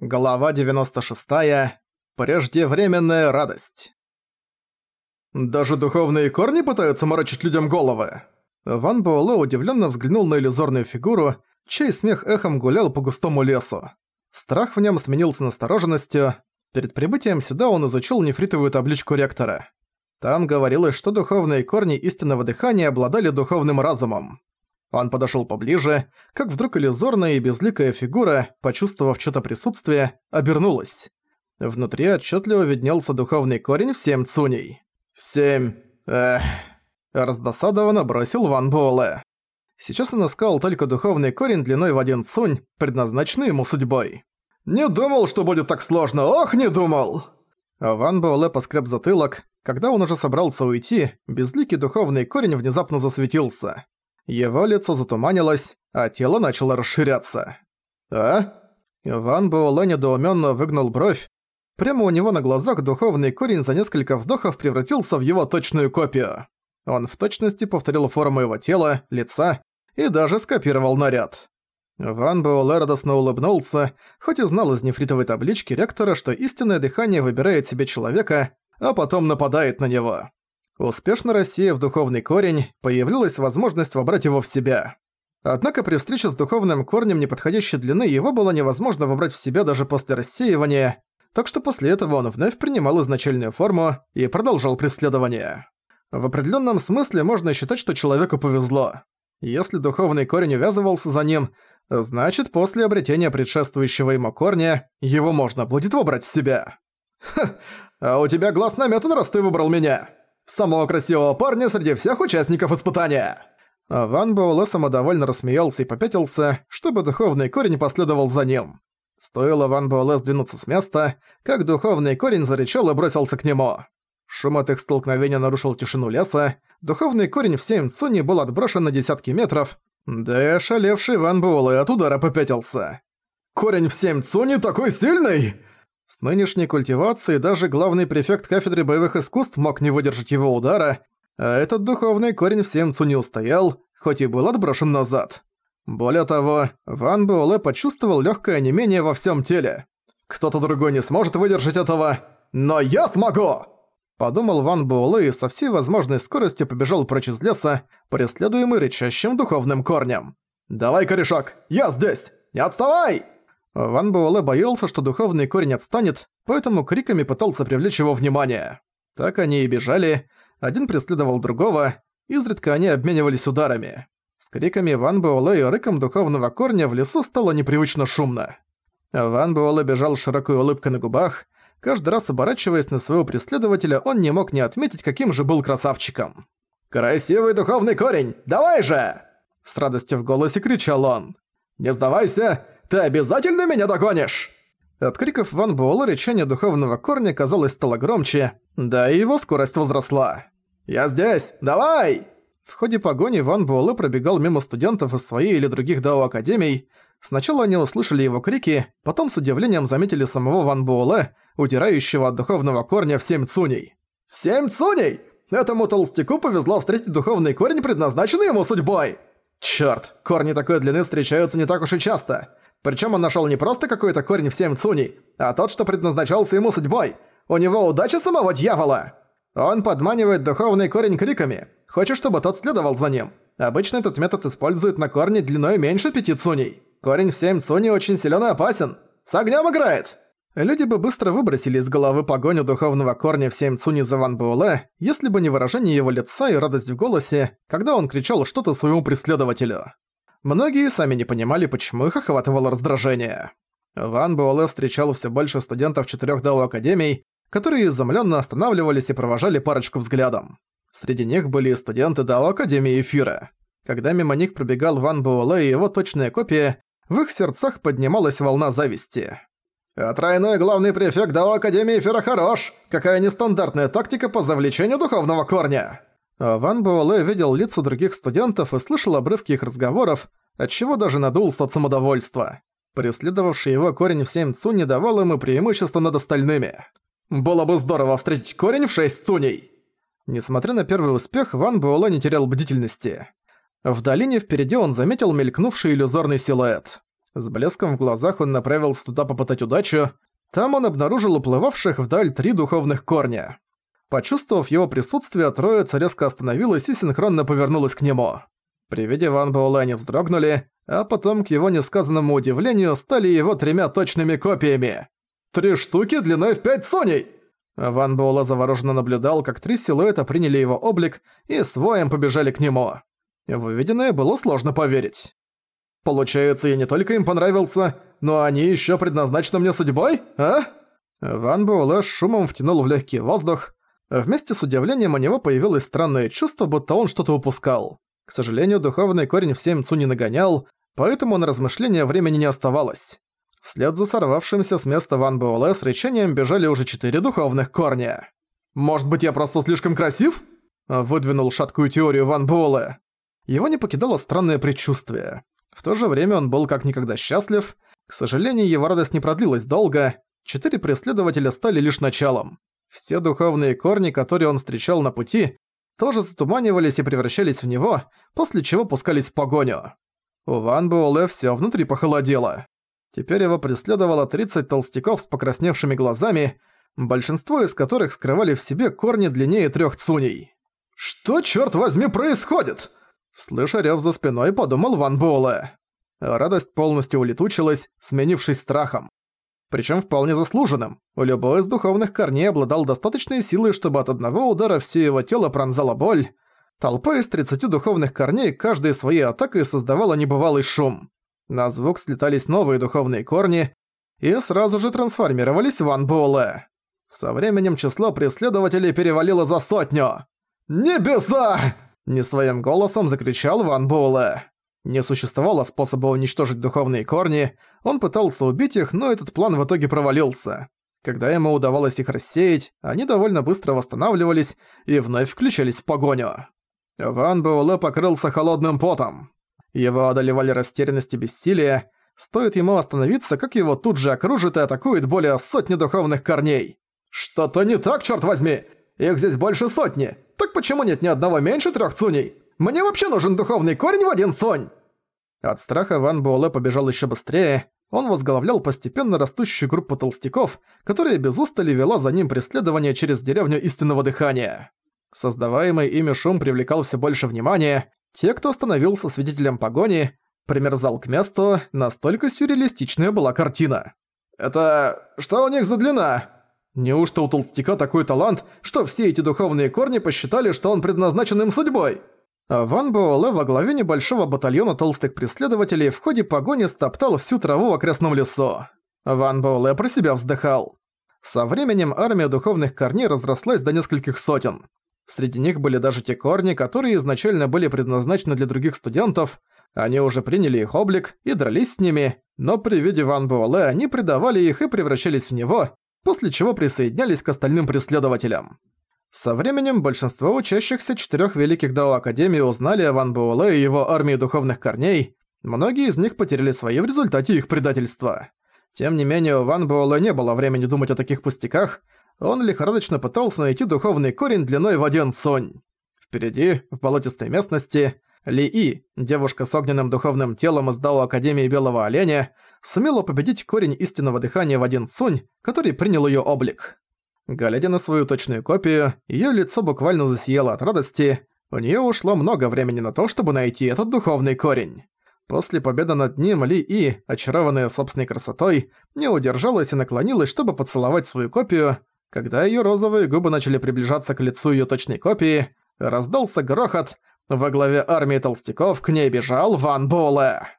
Глава 96. Преждевременная радость. «Даже духовные корни пытаются морочить людям головы!» Ван Буэлэ удивленно взглянул на иллюзорную фигуру, чей смех эхом гулял по густому лесу. Страх в нем сменился настороженностью. Перед прибытием сюда он изучил нефритовую табличку ректора. Там говорилось, что духовные корни истинного дыхания обладали духовным разумом. Он подошёл поближе, как вдруг иллюзорная и безликая фигура, почувствовав что-то присутствие, обернулась. Внутри отчётливо виднелся духовный корень в семь цуней. «Семь... эх...» Раздосадованно бросил Ван Буэлэ. Сейчас он искал только духовный корень длиной в один цунь, предназначенный ему судьбой. «Не думал, что будет так сложно, ох, не думал!» Ван Буэлэ поскреб затылок. Когда он уже собрался уйти, безликий духовный корень внезапно засветился. Его лицо затуманилось, а тело начало расширяться. «А?» Иван Буэлэ недоуменно выгнал бровь. Прямо у него на глазах духовный корень за несколько вдохов превратился в его точную копию. Он в точности повторил форму его тела, лица и даже скопировал наряд. Ван Буэлэ радостно улыбнулся, хоть и знал из нефритовой таблички ректора, что истинное дыхание выбирает себе человека, а потом нападает на него. Успешно рассеяв духовный корень, появилась возможность вобрать его в себя. Однако при встрече с духовным корнем неподходящей длины его было невозможно вобрать в себя даже после рассеивания, так что после этого он вновь принимал изначальную форму и продолжал преследование. В определенном смысле можно считать, что человеку повезло. Если духовный корень увязывался за ним, значит, после обретения предшествующего ему корня, его можно будет выбрать в себя. «Ха, а у тебя глаз наметан, раз ты выбрал меня!» самого красивого парня среди всех участников испытания!» Ван Буэлэ самодовольно рассмеялся и попятился, чтобы духовный корень последовал за ним. Стоило Ван Буэлэ сдвинуться с места, как духовный корень зарычал и бросился к нему. Шум от их столкновения нарушил тишину леса, духовный корень в семь цуни был отброшен на десятки метров, да и ошалевший Ван Буэлэ от удара попятился. «Корень в семь цуни такой сильный!» С нынешней культивацией даже главный префект кафедры боевых искусств мог не выдержать его удара, а этот духовный корень в Сенцу не устоял, хоть и был отброшен назад. Более того, Ван Буэлэ почувствовал легкое не менее во всем теле. «Кто-то другой не сможет выдержать этого, но я смогу!» Подумал Ван Буэлэ и со всей возможной скоростью побежал прочь из леса, преследуемый рычащим духовным корнем. «Давай, корешок, я здесь! Не отставай!» Ван Буэлэ боялся, что духовный корень отстанет, поэтому криками пытался привлечь его внимание. Так они и бежали, один преследовал другого, изредка они обменивались ударами. С криками Ван Буэлэ и рыком духовного корня в лесу стало непривычно шумно. Ван Буэлэ бежал с широкой улыбкой на губах, каждый раз оборачиваясь на своего преследователя, он не мог не отметить, каким же был красавчиком. «Красивый духовный корень, давай же!» С радостью в голосе кричал он. «Не сдавайся! Ты обязательно меня догонишь!» От криков Ван Буэлла речение духовного корня, казалось, стало громче, да и его скорость возросла. «Я здесь! Давай!» В ходе погони Ван Буэлэ пробегал мимо студентов из своей или других дао-академий. Сначала они услышали его крики, потом с удивлением заметили самого Ван Буэлэ, удирающего от духовного корня в семь цуней. «Семь цуней! Этому толстяку повезло встретить духовный корень, предназначенный ему судьбой!» «Чёрт, корни такой длины встречаются не так уж и часто. Причем он нашел не просто какой-то корень в семь цуней, а тот, что предназначался ему судьбой. У него удача самого дьявола! Он подманивает духовный корень криками. Хочет, чтобы тот следовал за ним. Обычно этот метод используют на корне длиной меньше пяти цуней. Корень в семь цуней очень силен и опасен. С огнем играет! Люди бы быстро выбросили из головы погоню духовного корня в семь цуни за Ван Буэлэ, если бы не выражение его лица и радость в голосе, когда он кричал что-то своему преследователю. Многие сами не понимали, почему их охватывало раздражение. Ван Буэлэ встречал все больше студентов четырех дау академий, которые изумленно останавливались и провожали парочку взглядом. Среди них были и студенты дау Академии Эфира. Когда мимо них пробегал Ван Буэлэ и его точная копия, в их сердцах поднималась волна зависти. «А тройной главный префект Дау Академии Эфира хорош! Какая нестандартная тактика по завлечению духовного корня!» А, Ван Буэлэ видел лица других студентов и слышал обрывки их разговоров, отчего даже надулся от самодовольства. Преследовавший его корень в семь цу не давал ему преимущества над остальными. «Было бы здорово встретить корень в шесть цуней!» Несмотря на первый успех, Ван Буэлэ не терял бдительности. В долине впереди он заметил мелькнувший иллюзорный силуэт. С блеском в глазах он направился туда попытать удачу. Там он обнаружил уплывавших вдаль три духовных корня. Почувствовав его присутствие, троица резко остановилась и синхронно повернулась к нему. При виде Ван Буэлэ они вздрогнули, а потом, к его несказанному удивлению, стали его тремя точными копиями. «Три штуки длиной в пять соней!» Ван Буэлэ завороженно наблюдал, как три силуэта приняли его облик и с воем побежали к нему. В увиденное было сложно поверить. «Получается, я не только им понравился, но они еще предназначены мне судьбой, а?» Ван Буэлэ шумом втянул в легкий воздух, Вместе с удивлением у него появилось странное чувство, будто он что-то упускал. К сожалению, духовный корень в цу не нагонял, поэтому на размышления времени не оставалось. Вслед за сорвавшимся с места Ван Буэлэ с речением бежали уже четыре духовных корня. «Может быть, я просто слишком красив?» Выдвинул шаткую теорию Ван Буэлэ. Его не покидало странное предчувствие. В то же время он был как никогда счастлив. К сожалению, его радость не продлилась долго. Четыре преследователя стали лишь началом. Все духовные корни, которые он встречал на пути, тоже затуманивались и превращались в него, после чего пускались в погоню. У Ван Буэлэ всё внутри похолодело. Теперь его преследовало 30 толстяков с покрасневшими глазами, большинство из которых скрывали в себе корни длиннее трёх цуней. «Что, чёрт возьми, происходит?» Слыша рёв за спиной, подумал Ван Буэлэ. Радость полностью улетучилась, сменившись страхом причем вполне заслуженным. Любой из духовных корней обладал достаточной силой, чтобы от одного удара все его тело пронзала боль. Толпа из 30 духовных корней каждой своей атакой создавала небывалый шум. На звук слетались новые духовные корни и сразу же трансформировались в анболы. Со временем число преследователей перевалило за сотню. «Небеса!» – не своим голосом закричал Ван Буэлэ. Не существовало способа уничтожить духовные корни, он пытался убить их, но этот план в итоге провалился. Когда ему удавалось их рассеять, они довольно быстро восстанавливались и вновь включались в погоню. Ван Буэлэ покрылся холодным потом. Его одолевали растерянность и бессилие. Стоит ему остановиться, как его тут же окружит и атакует более сотни духовных корней. «Что-то не так, черт возьми! Их здесь больше сотни! Так почему нет ни одного меньше трех цуней? Мне вообще нужен духовный корень в один сонь!» От страха Ван Буэлэ побежал еще быстрее. Он возглавлял постепенно растущую группу толстяков, которая без устали вела за ним преследование через деревню Истинного Дыхания. Создаваемый ими шум привлекал все больше внимания. Те, кто становился свидетелем погони, примерзал к месту, настолько сюрреалистичная была картина. «Это... что у них за длина?» «Неужто у толстяка такой талант, что все эти духовные корни посчитали, что он предназначен им судьбой?» А Ван Буэлэ во главе небольшого батальона толстых преследователей в ходе погони стоптал всю траву в окрестном лесу. Ван Буэлэ про себя вздыхал. Со временем армия духовных корней разрослась до нескольких сотен. Среди них были даже те корни, которые изначально были предназначены для других студентов, они уже приняли их облик и дрались с ними, но при виде Ван Буэлэ они предавали их и превращались в него, после чего присоединялись к остальным преследователям. Со временем большинство учащихся четырех великих Дао Академии узнали о Ван Буэлэ и его армии духовных корней, многие из них потеряли свои в результате их предательства. Тем не менее, у Ван Буэлэ не было времени думать о таких пустяках, он лихорадочно пытался найти духовный корень длиной в один сонь. Впереди, в болотистой местности, Ли И, девушка с огненным духовным телом из Дао Академии Белого Оленя, сумела победить корень истинного дыхания в один сонь, который принял её облик. Глядя на свою точную копию, её лицо буквально засияло от радости. У неё ушло много времени на то, чтобы найти этот духовный корень. После победы над ним Ли И, очарованная собственной красотой, не удержалась и наклонилась, чтобы поцеловать свою копию. Когда её розовые губы начали приближаться к лицу её точной копии, раздался грохот. Во главе армии толстяков к ней бежал Ван Буэлэ.